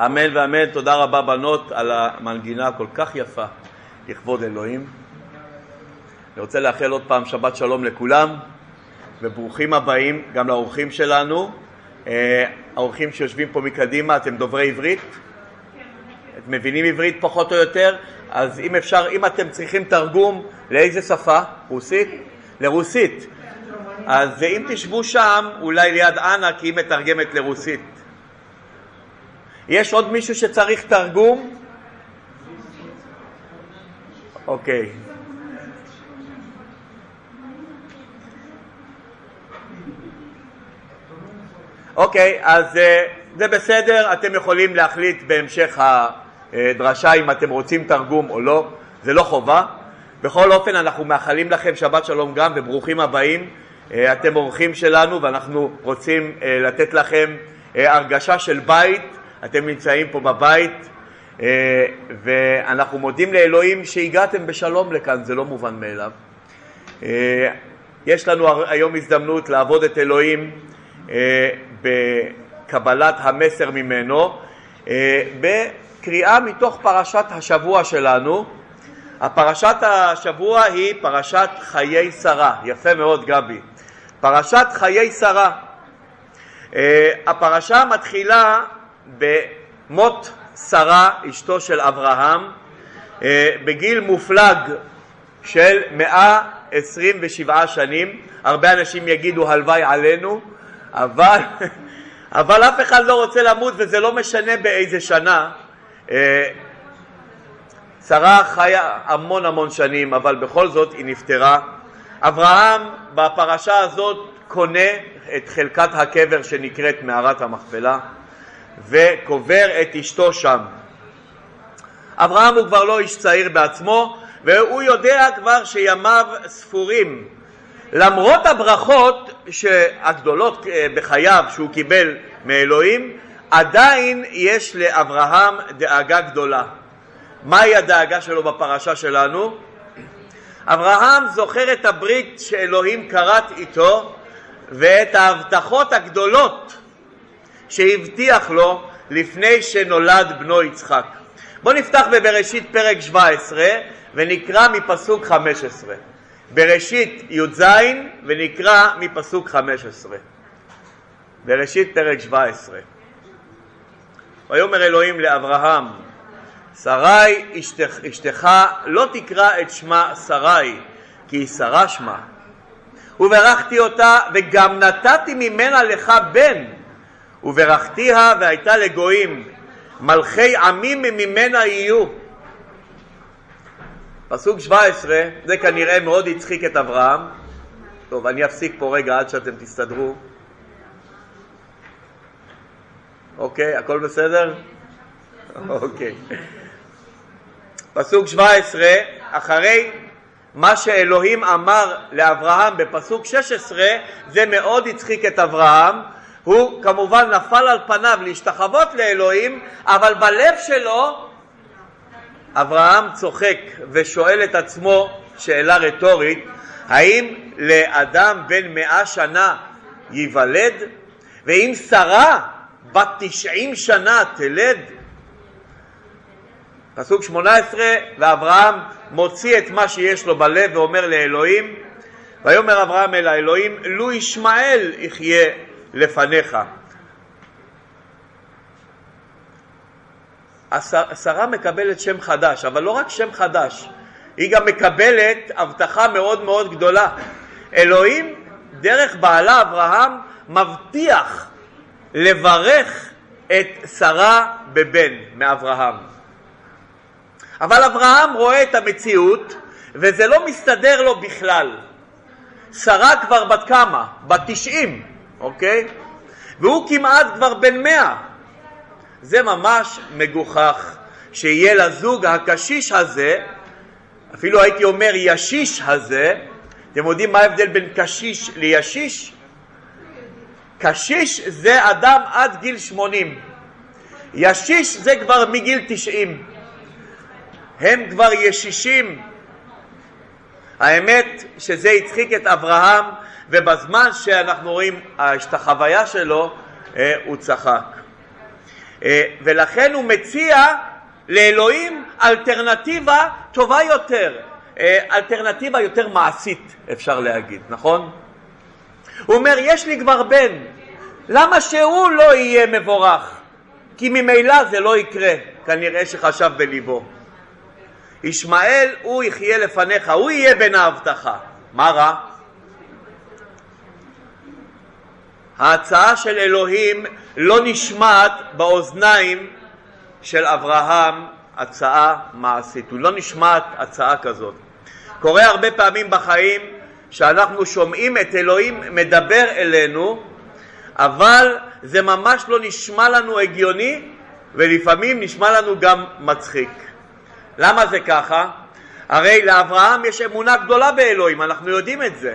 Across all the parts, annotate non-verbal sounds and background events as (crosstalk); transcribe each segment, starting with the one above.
אמן ואמן. תודה רבה בנות על המנגינה הכל כך יפה לכבוד אלוהים. אני רוצה לאחל עוד פעם שבת שלום לכולם וברוכים הבאים גם לאורחים שלנו. אה, האורחים שיושבים פה מקדימה, אתם דוברי עברית? אתם מבינים עברית פחות או יותר? אז אם אפשר, אם אתם צריכים תרגום, לאיזה שפה? רוסית? לרוסית. אז אם תשבו שם, אולי ליד אנה, כי היא מתרגמת לרוסית. יש עוד מישהו שצריך תרגום? אוקיי. אוקיי, אז uh, זה בסדר, אתם יכולים להחליט בהמשך הדרשה אם אתם רוצים תרגום או לא, זה לא חובה. בכל אופן, אנחנו מאחלים לכם שבת שלום גם וברוכים הבאים. Uh, אתם אורחים שלנו ואנחנו רוצים uh, לתת לכם הרגשה של בית, אתם נמצאים פה בבית uh, ואנחנו מודים לאלוהים שהגעתם בשלום לכאן, זה לא מובן מאליו. Uh, יש לנו היום הזדמנות לעבוד את אלוהים אה, בקבלת המסר ממנו, אה, בקריאה מתוך פרשת השבוע שלנו. הפרשת השבוע היא פרשת חיי שרה, יפה מאוד גבי. פרשת חיי שרה. אה, הפרשה מתחילה במות שרה, אשתו של אברהם, בגיל מופלג של 127 שנים. הרבה אנשים יגידו הלוואי עלינו, אבל, (laughs) אבל אף אחד לא רוצה למות וזה לא משנה באיזה שנה. אה, שרה חיה המון המון שנים, אבל בכל זאת היא נפטרה. אברהם בפרשה הזאת קונה את חלקת הקבר שנקראת מערת המכפלה וקובר את אשתו שם. אברהם הוא כבר לא איש צעיר בעצמו והוא יודע כבר שימיו ספורים למרות הברכות הגדולות אה, בחייו שהוא קיבל מאלוהים, עדיין יש לאברהם דאגה גדולה. מהי הדאגה שלו בפרשה שלנו? אברהם זוכר את הברית שאלוהים כרת איתו ואת ההבטחות הגדולות שהבטיח לו לפני שנולד בנו יצחק. בואו נפתח בבראשית פרק 17 ונקרא מפסוק 15. בראשית י"ז ונקרא מפסוק 15. בראשית פרק 17. ויאמר אלוהים לאברהם שרי אשתך, אשתך לא תקרא את שמה שרי כי היא שרה שמה וברכתי אותה וגם נתתי ממנה לך בן וברכתיה והייתה לגויים מלכי עמים ממנה יהיו פסוק 17, זה כנראה מאוד הצחיק את אברהם. טוב, אני אפסיק פה רגע עד שאתם תסתדרו. אוקיי, הכל בסדר? אוקיי. פסוק 17, אחרי מה שאלוהים אמר לאברהם בפסוק 16, זה מאוד הצחיק את אברהם. הוא כמובן נפל על פניו להשתחוות לאלוהים, אבל בלב שלו אברהם צוחק ושואל את עצמו שאלה רטורית, האם לאדם בן מאה שנה ייוולד? ואם שרה בת תשעים שנה תלד? פסוק שמונה עשרה, ואברהם מוציא את מה שיש לו בלב ואומר לאלוהים, ויאמר אברהם אל האלוהים, לו ישמעאל יחיה לפניך. השרה מקבלת שם חדש, אבל לא רק שם חדש, היא גם מקבלת הבטחה מאוד מאוד גדולה. אלוהים, דרך בעלה אברהם, מבטיח לברך את שרה בבן מאברהם. אבל אברהם רואה את המציאות וזה לא מסתדר לו בכלל. שרה כבר בת כמה? בת תשעים, אוקיי? והוא כמעט כבר בן מאה. זה ממש מגוחך שיהיה לזוג הקשיש הזה, אפילו הייתי אומר ישיש הזה, אתם יודעים מה ההבדל בין קשיש לישיש? קשיש זה אדם עד גיל 80, ישיש זה כבר מגיל 90, הם כבר ישישים. האמת שזה הצחיק את אברהם ובזמן שאנחנו רואים את החוויה שלו אה, הוא צחק. אה, ולכן הוא מציע לאלוהים אלטרנטיבה טובה יותר, אה, אלטרנטיבה יותר מעשית אפשר להגיד, נכון? הוא אומר, יש לי כבר בן, למה שהוא לא יהיה מבורך? כי ממילא זה לא יקרה, כנראה שחשב בליבו. ישמעאל הוא יחיה לפניך, הוא יהיה בן ההבטחה. מה רע? ההצעה של אלוהים לא נשמעת באוזניים של אברהם הצעה מעשית, הוא לא נשמעת הצעה כזאת. קורה הרבה פעמים בחיים שאנחנו שומעים את אלוהים מדבר אלינו, אבל זה ממש לא נשמע לנו הגיוני ולפעמים נשמע לנו גם מצחיק. למה זה ככה? הרי לאברהם יש אמונה גדולה באלוהים, אנחנו יודעים את זה.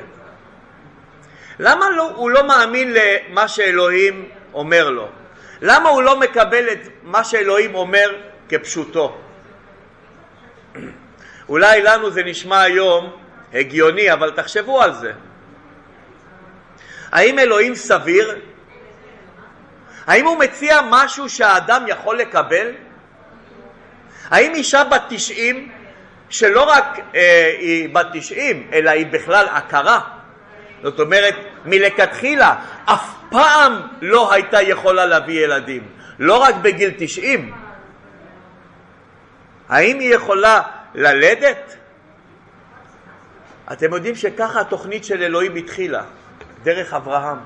למה לא, הוא לא מאמין למה שאלוהים אומר לו? למה הוא לא מקבל את מה שאלוהים אומר כפשוטו? אולי לנו זה נשמע היום הגיוני, אבל תחשבו על זה. האם אלוהים סביר? האם הוא מציע משהו שהאדם יכול לקבל? האם אישה בת 90, שלא רק אה, היא בת 90, אלא היא בכלל עקרה, זאת אומרת, מלכתחילה אף פעם לא הייתה יכולה להביא ילדים, לא רק בגיל 90. האם היא יכולה ללדת? אתם יודעים שככה התוכנית של אלוהים התחילה, דרך אברהם,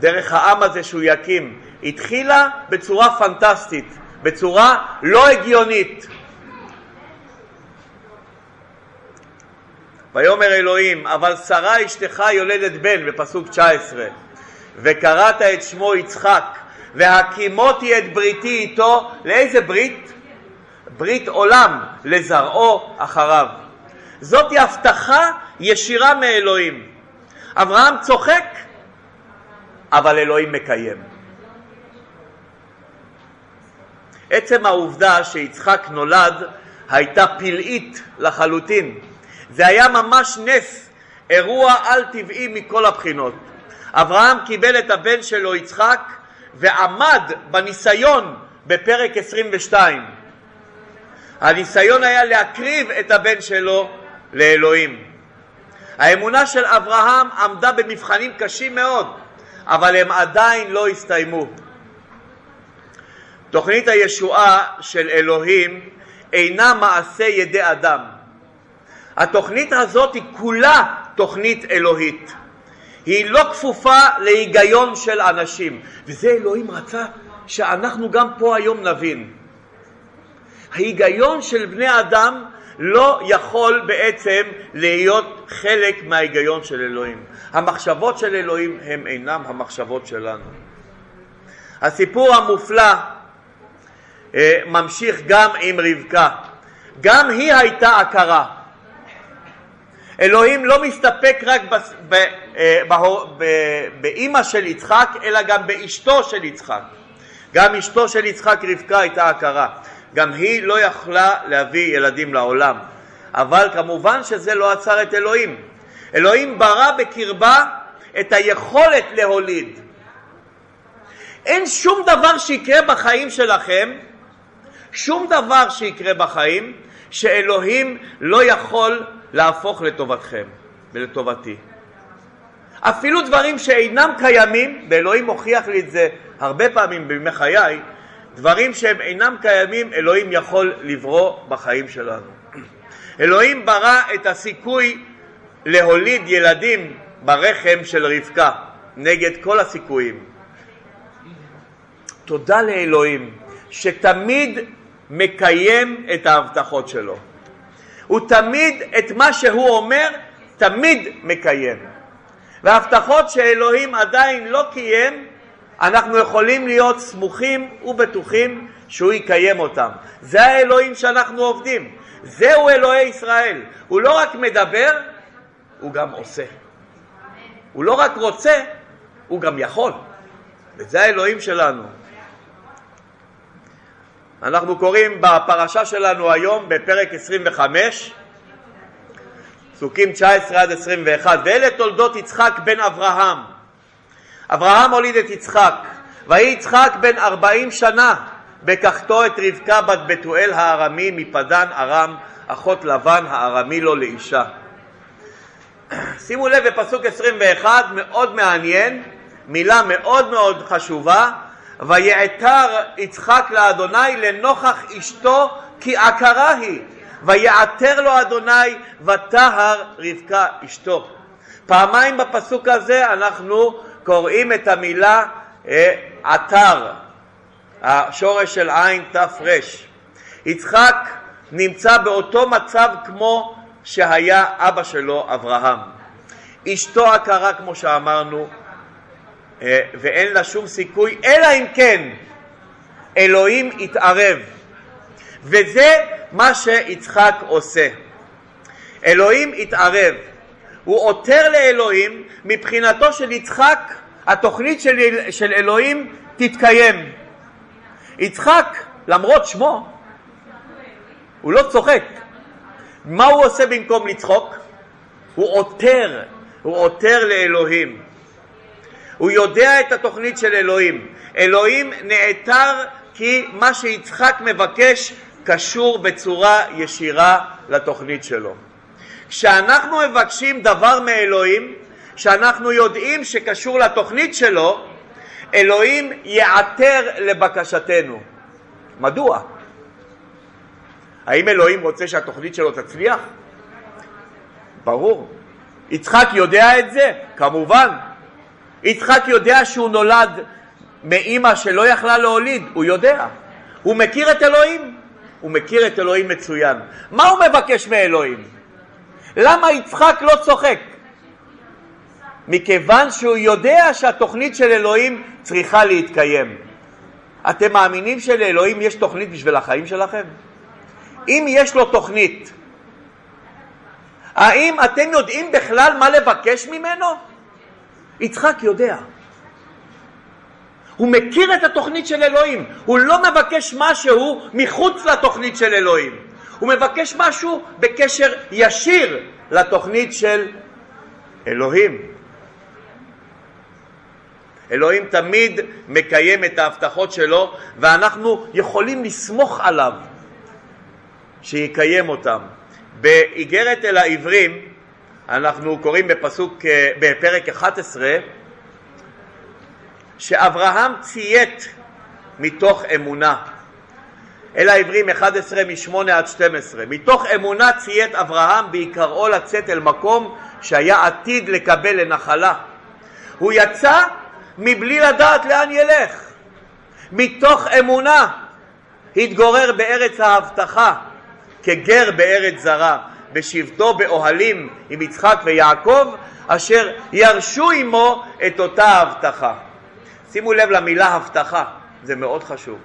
דרך העם הזה שהוא יקים. התחילה בצורה פנטסטית, בצורה לא הגיונית. ויאמר אלוהים, אבל שרה אשתך יולדת בן, בפסוק 19, וקראת את שמו יצחק, והקימותי את בריתי איתו, לאיזה ברית? ברית עולם, לזרעו אחריו. זאת הבטחה ישירה מאלוהים. אברהם צוחק, אבל אלוהים מקיים. עצם העובדה שיצחק נולד הייתה פלאית לחלוטין. זה היה ממש נס, אירוע על-טבעי מכל הבחינות. אברהם קיבל את הבן שלו יצחק ועמד בניסיון בפרק 22. הניסיון היה להקריב את הבן שלו לאלוהים. האמונה של אברהם עמדה במבחנים קשים מאוד, אבל הם עדיין לא הסתיימו. תוכנית הישועה של אלוהים אינה מעשה ידי אדם. התוכנית הזאת היא כולה תוכנית אלוהית. היא לא כפופה להיגיון של אנשים, וזה אלוהים רצה שאנחנו גם פה היום נבין. ההיגיון של בני אדם לא יכול בעצם להיות חלק מההיגיון של אלוהים. המחשבות של אלוהים הם אינם המחשבות שלנו. הסיפור המופלא אה, ממשיך גם עם רבקה. גם היא הייתה עקרה. אלוהים לא מסתפק רק אה, באימא של יצחק, אלא גם באשתו של יצחק. גם אשתו של יצחק רבקה הייתה עקרה. גם היא לא יכלה להביא ילדים לעולם. אבל כמובן שזה לא עצר את אלוהים. אלוהים ברא בקרבה את היכולת להוליד. אין שום דבר שיקרה בחיים שלכם, שום דבר שיקרה בחיים, שאלוהים לא יכול להפוך לטובתכם ולטובתי. אפילו דברים שאינם קיימים, ואלוהים הוכיח לי את זה הרבה פעמים בימי חיי, דברים שהם אינם קיימים, אלוהים יכול לברוא בחיים שלנו. אלוהים ברא את הסיכוי להוליד ילדים ברחם של רבקה, נגד כל הסיכויים. תודה לאלוהים שתמיד מקיים את ההבטחות שלו. הוא תמיד, את מה שהוא אומר, תמיד מקיים. וההבטחות שאלוהים עדיין לא קיים, אנחנו יכולים להיות סמוכים ובטוחים שהוא יקיים אותם. זה האלוהים שאנחנו עובדים. זהו אלוהי ישראל. הוא לא רק מדבר, הוא גם עושה. הוא לא רק רוצה, הוא גם יכול. וזה האלוהים שלנו. אנחנו קוראים בפרשה שלנו היום בפרק 25, פסוקים 19 עד 21, ואלה תולדות יצחק בן אברהם. אברהם הוליד את יצחק, ויהי יצחק בן ארבעים שנה בקחתו את רבקה בת בתואל הארמי מפדן ארם אחות לבן הארמי לו לאישה. שימו לב בפסוק 21 מאוד מעניין, מילה מאוד מאוד חשובה, ויעתר יצחק לאדוני לנוכח אשתו כי עקרה היא, ויעתר לו אדוני וטהר רבקה אשתו. פעמיים בפסוק הזה אנחנו קוראים את המילה אה, עתר, השורש של עין תר. יצחק נמצא באותו מצב כמו שהיה אבא שלו אברהם. אשתו עקרה כמו שאמרנו, ואין לה שום סיכוי, אלא אם כן אלוהים יתערב. וזה מה שיצחק עושה. אלוהים יתערב. הוא עותר לאלוהים, מבחינתו של יצחק התוכנית של, של אלוהים תתקיים. יצחק, למרות שמו, הוא לא צוחק. מה הוא עושה במקום לצחוק? הוא עותר, הוא עותר לאלוהים. הוא יודע את התוכנית של אלוהים. אלוהים נעתר כי מה שיצחק מבקש קשור בצורה ישירה לתוכנית שלו. כשאנחנו מבקשים דבר מאלוהים שאנחנו יודעים שקשור לתוכנית שלו, אלוהים ייעתר לבקשתנו. מדוע? האם אלוהים רוצה שהתוכנית שלו תצליח? ברור. יצחק יודע את זה? כמובן. יצחק יודע שהוא נולד מאימא שלא יכלה להוליד, הוא יודע. הוא מכיר את אלוהים? הוא מכיר את אלוהים מצוין. מה הוא מבקש מאלוהים? למה יצחק לא צוחק? מכיוון שהוא יודע שהתוכנית של אלוהים צריכה להתקיים. אתם מאמינים שלאלוהים יש תוכנית בשביל החיים שלכם? אם יש לו תוכנית, האם אתם יודעים בכלל מה לבקש ממנו? יצחק יודע. הוא מכיר את התוכנית של אלוהים, הוא לא מבקש משהו מחוץ לתוכנית של אלוהים, הוא מבקש משהו בקשר ישיר לתוכנית של אלוהים. אלוהים תמיד מקיים את ההבטחות שלו ואנחנו יכולים לסמוך עליו שיקיים אותם. באיגרת אל העברים אנחנו קוראים בפסוק, אה, בפרק 11 שאברהם ציית מתוך אמונה. אל העברים 11 מ-8 עד 12. מתוך אמונה ציית אברהם בעיקרו לצאת אל מקום שהיה עתיד לקבל לנחלה. הוא יצא מבלי לדעת לאן ילך. מתוך אמונה התגורר בארץ ההבטחה כגר בארץ זרה, בשבתו באוהלים עם יצחק ויעקב, אשר ירשו עמו את אותה הבטחה. שימו לב למילה הבטחה, זה מאוד חשוב.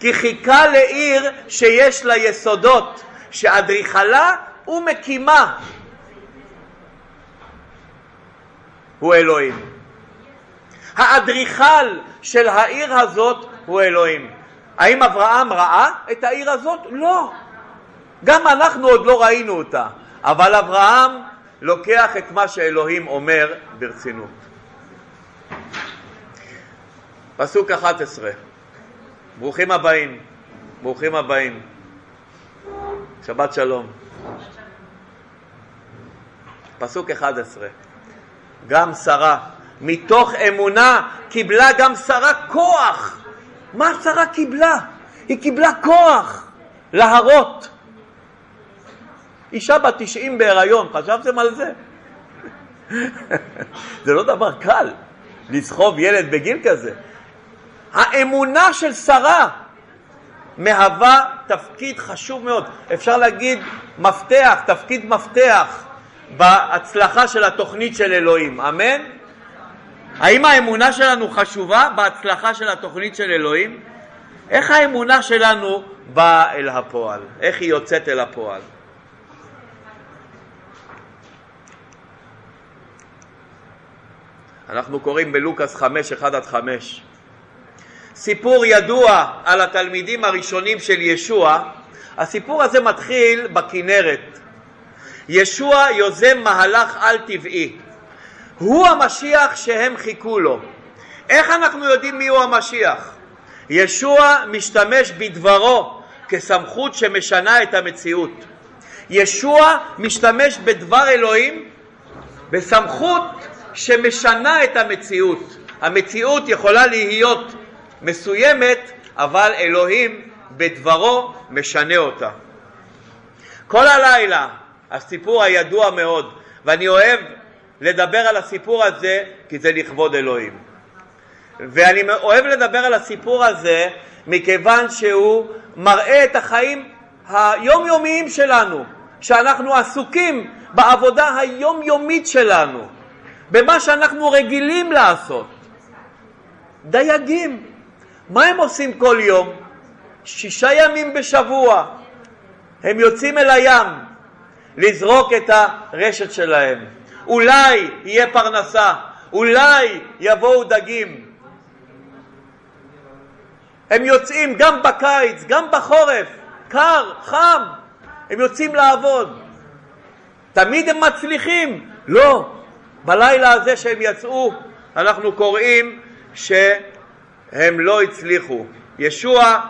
כי חיכה לעיר שיש לה יסודות, שאדריכלה ומקימה הוא אלוהים. האדריכל של העיר הזאת הוא אלוהים. האם אברהם ראה את העיר הזאת? לא. גם אנחנו עוד לא ראינו אותה, אבל אברהם לוקח את מה שאלוהים אומר ברצינות. פסוק 11, ברוכים הבאים, ברוכים הבאים, שבת שלום. פסוק 11, גם שרה מתוך אמונה קיבלה גם שרה כוח. מה שרה קיבלה? היא קיבלה כוח להרות. אישה בת 90 בהיריון, חשבתם על זה? זה לא דבר קל לסחוב ילד בגיל כזה. האמונה של שרה מהווה תפקיד חשוב מאוד, אפשר להגיד מפתח, תפקיד מפתח בהצלחה של התוכנית של אלוהים, אמן? האם האמונה שלנו חשובה בהצלחה של התוכנית של אלוהים? איך האמונה שלנו באה אל הפועל? איך היא יוצאת אל הפועל? אנחנו קוראים בלוקאס 5, 1 עד 5. סיפור ידוע על התלמידים הראשונים של ישוע, הסיפור הזה מתחיל בכנרת. ישוע יוזם מהלך על-טבעי. הוא המשיח שהם חיכו לו. איך אנחנו יודעים מיהו המשיח? ישוע משתמש בדברו כסמכות שמשנה את המציאות. ישוע משתמש בדבר אלוהים בסמכות שמשנה את המציאות. המציאות יכולה להיות מסוימת, אבל אלוהים בדברו משנה אותה. כל הלילה הסיפור הידוע מאוד, ואני אוהב לדבר על הסיפור הזה כי זה לכבוד אלוהים. ואני אוהב לדבר על הסיפור הזה מכיוון שהוא מראה את החיים היומיומיים שלנו, שאנחנו עסוקים בעבודה היומיומית שלנו, במה שאנחנו רגילים לעשות. דייגים, מה הם עושים כל יום? שישה ימים בשבוע. הם יוצאים אל הים לזרוק את הרשת שלהם. אולי יהיה פרנסה, אולי יבואו דגים. הם יוצאים גם בקיץ, גם בחורף, קר, חם, הם יוצאים לעבוד. תמיד הם מצליחים? לא. בלילה הזה שהם יצאו, אנחנו קוראים שהם לא הצליחו. ישוע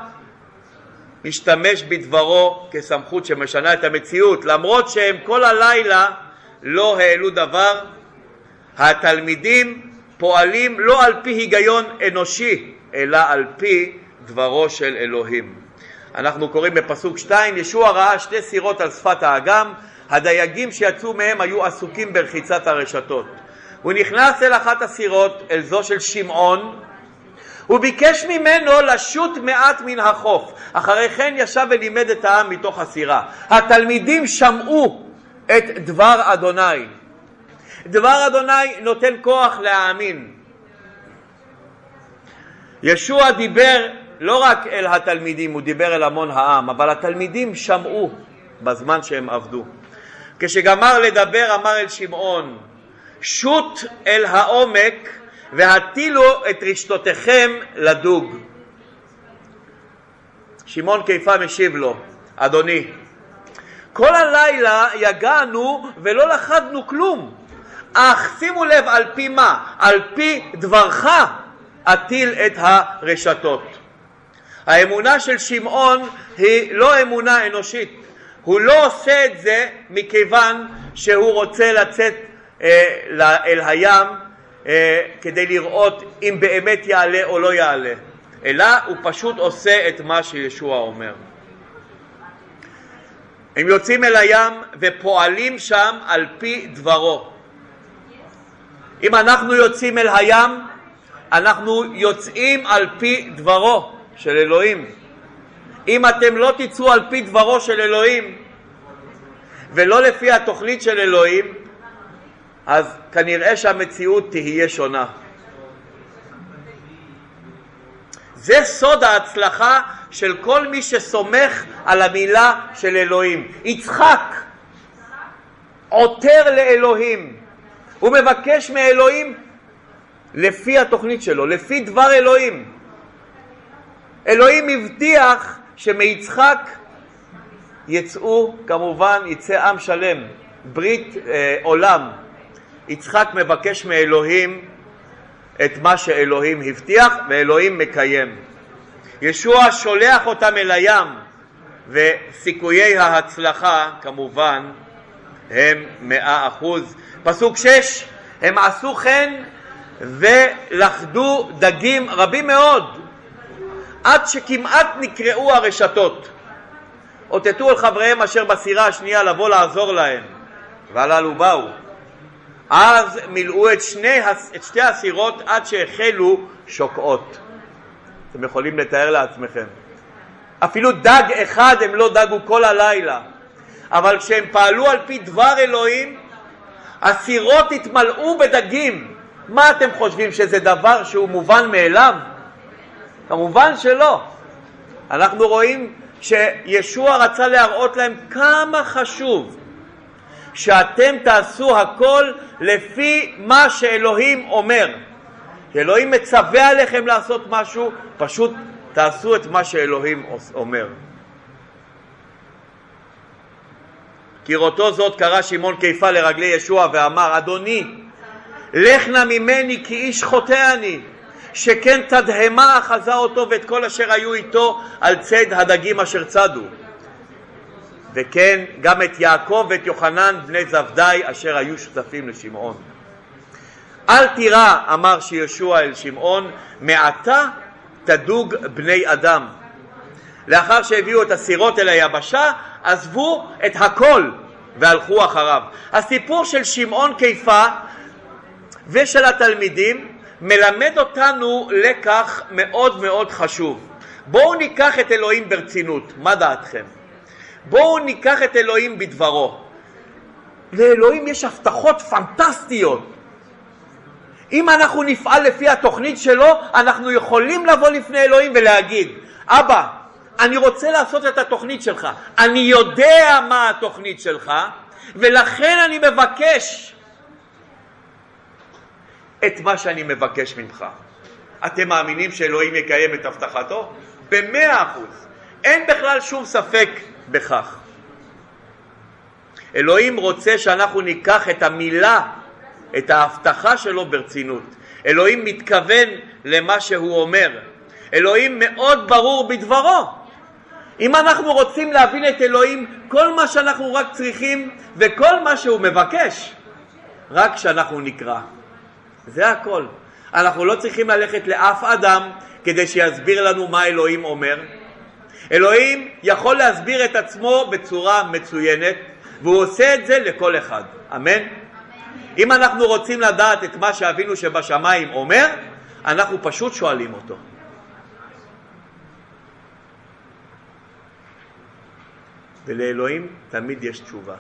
משתמש בדברו כסמכות שמשנה את המציאות, למרות שהם כל הלילה לא העלו דבר, התלמידים פועלים לא על פי היגיון אנושי, אלא על פי דברו של אלוהים. אנחנו קוראים בפסוק 2, ישוע ראה שתי סירות על שפת האגם, הדייגים שיצאו מהם היו עסוקים ברחיצת הרשתות. הוא נכנס אל אחת הסירות, אל זו של שמעון, הוא ביקש ממנו לשוט מעט מן החוף. אחרי כן ישב ולימד את העם מתוך הסירה. התלמידים שמעו את דבר אדוני. דבר אדוני נותן כוח להאמין. ישוע דיבר לא רק אל התלמידים, הוא דיבר אל המון העם, אבל התלמידים שמעו בזמן שהם עבדו. כשגמר לדבר אמר אל שמעון, שוט אל העומק והטילו את רשתותיכם לדוג. שמעון קיפה משיב לו, אדוני, כל הלילה יגענו ולא לכדנו כלום, אך שימו לב על פי מה? על פי דברך אטיל את הרשתות. האמונה של שמעון היא לא אמונה אנושית, הוא לא עושה את זה מכיוון שהוא רוצה לצאת אה, אל הים אה, כדי לראות אם באמת יעלה או לא יעלה, אלא הוא פשוט עושה את מה שישוע אומר. הם יוצאים אל הים ופועלים שם על פי דברו. אם אנחנו יוצאים אל הים, אנחנו יוצאים על פי דברו של אלוהים. אם אתם לא תצאו על פי דברו של אלוהים ולא לפי התוכנית של אלוהים, אז כנראה שהמציאות תהיה שונה. זה סוד ההצלחה של כל מי שסומך על המילה של אלוהים. יצחק עותר לאלוהים, הוא מבקש מאלוהים לפי התוכנית שלו, לפי דבר אלוהים. אלוהים הבטיח שמיצחק יצאו, כמובן יצא עם שלם, ברית אה, עולם, יצחק מבקש מאלוהים את מה שאלוהים הבטיח ואלוהים מקיים. ישוע שולח אותם אל הים וסיכויי ההצלחה כמובן הם מאה אחוז. פסוק שש, הם עשו כן ולכדו דגים רבים מאוד עד שכמעט נקרעו הרשתות. אותתו אל חבריהם אשר בסירה השנייה לבוא לעזור להם והללו באו אז מילאו את, שני, את שתי הסירות עד שהחלו שוקעות. אתם יכולים לתאר לעצמכם. אפילו דג אחד הם לא דגו כל הלילה, אבל כשהם פעלו על פי דבר אלוהים, הסירות התמלאו בדגים. מה אתם חושבים, שזה דבר שהוא מובן מאליו? כמובן שלא. אנחנו רואים שישוע רצה להראות להם כמה חשוב שאתם תעשו הכל לפי מה שאלוהים אומר. כשאלוהים מצווה עליכם לעשות משהו, פשוט תעשו את מה שאלוהים אומר. כראותו זאת קרא שמעון קיפה לרגלי ישוע ואמר, אדוני, לך נא ממני כי איש חוטא אני. שכן תדהמה אחזה אותו ואת כל אשר היו איתו על ציד הדגים אשר צדו. וכן גם את יעקב ואת יוחנן בני זבדי אשר היו שותפים לשמעון. אל תירא, אמר שיהושע אל שמעון, מעתה תדוג בני אדם. לאחר שהביאו את הסירות אל היבשה, עזבו את הכל והלכו אחריו. הסיפור של שמעון קיפה ושל התלמידים מלמד אותנו לקח מאוד מאוד חשוב. בואו ניקח את אלוהים ברצינות, מה דעתכם? בואו ניקח את אלוהים בדברו. לאלוהים יש הבטחות פנטסטיות. אם אנחנו נפעל לפי התוכנית שלו, אנחנו יכולים לבוא לפני אלוהים ולהגיד, אבא, אני רוצה לעשות את התוכנית שלך, אני יודע מה התוכנית שלך, ולכן אני מבקש את מה שאני מבקש ממך. אתם מאמינים שאלוהים יקיים את הבטחתו? במאה אחוז. אין בכלל שום ספק בכך. אלוהים רוצה שאנחנו ניקח את המילה, את ההבטחה שלו ברצינות. אלוהים מתכוון למה שהוא אומר. אלוהים מאוד ברור בדברו. אם אנחנו רוצים להבין את אלוהים, כל מה שאנחנו רק צריכים וכל מה שהוא מבקש, רק שאנחנו נקרא. זה הכל. אנחנו לא צריכים ללכת לאף אדם כדי שיסביר לנו מה אלוהים אומר. אלוהים יכול להסביר את עצמו בצורה מצוינת, והוא עושה את זה לכל אחד. אמן? אם אנחנו רוצים לדעת את מה שאבינו שבשמיים אומר, אנחנו פשוט שואלים אותו. ולאלוהים תמיד יש תשובה,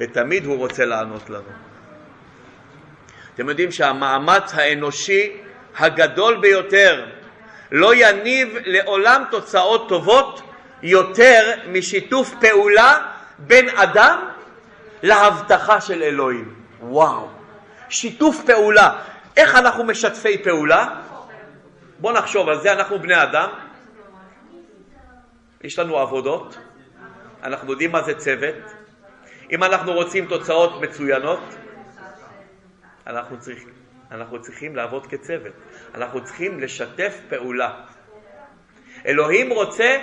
ותמיד הוא רוצה לענות לנו. אתם יודעים שהמאמץ האנושי הגדול ביותר לא יניב לעולם תוצאות טובות יותר משיתוף פעולה בין אדם להבטחה של אלוהים. וואו, שיתוף פעולה. איך אנחנו משתפי פעולה? בואו נחשוב על זה, אנחנו בני אדם, יש לנו עבודות, אנחנו יודעים מה זה צוות. אם אנחנו רוצים תוצאות מצוינות, אנחנו צריכים, אנחנו צריכים לעבוד כצוות. אנחנו צריכים לשתף פעולה. אלוהים רוצה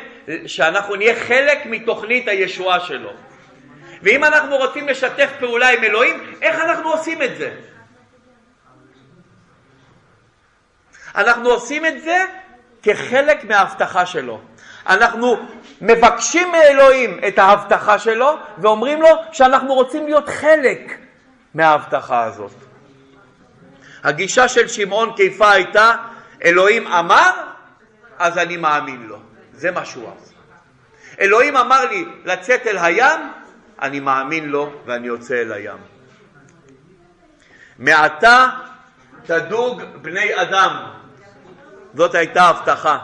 שאנחנו נהיה חלק מתוכנית הישועה שלו. ואם אנחנו רוצים לשתף פעולה עם אלוהים, איך אנחנו עושים את זה? אנחנו עושים את זה כחלק מההבטחה שלו. אנחנו מבקשים מאלוהים את ההבטחה שלו ואומרים לו שאנחנו רוצים להיות חלק מההבטחה הזאת. הגישה של שמעון קיפה הייתה, אלוהים אמר, אז אני מאמין לו. זה מה שהוא עשה. אלוהים אמר לי לצאת אל הים, אני מאמין לו ואני יוצא אל הים. מעתה תדוג בני אדם. זאת הייתה הבטחה,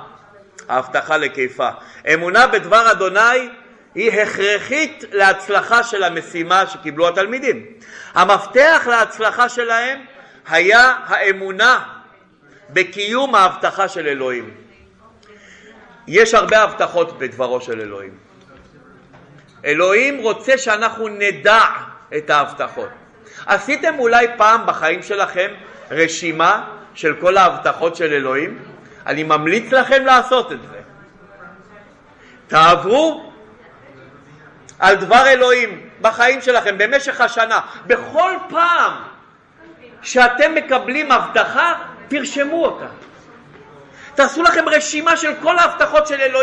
ההבטחה לקיפה. אמונה בדבר אדוני היא הכרחית להצלחה של המשימה שקיבלו התלמידים. המפתח להצלחה שלהם היה האמונה בקיום ההבטחה של אלוהים. יש הרבה הבטחות בדברו של אלוהים. אלוהים רוצה שאנחנו נדע את ההבטחות. עשיתם אולי פעם בחיים שלכם רשימה של כל ההבטחות של אלוהים? אני ממליץ לכם לעשות את זה. תעברו על דבר אלוהים בחיים שלכם במשך השנה. בכל פעם שאתם מקבלים הבטחה, תרשמו אותה. תעשו לכם רשימה של כל ההבטחות של אלוהים.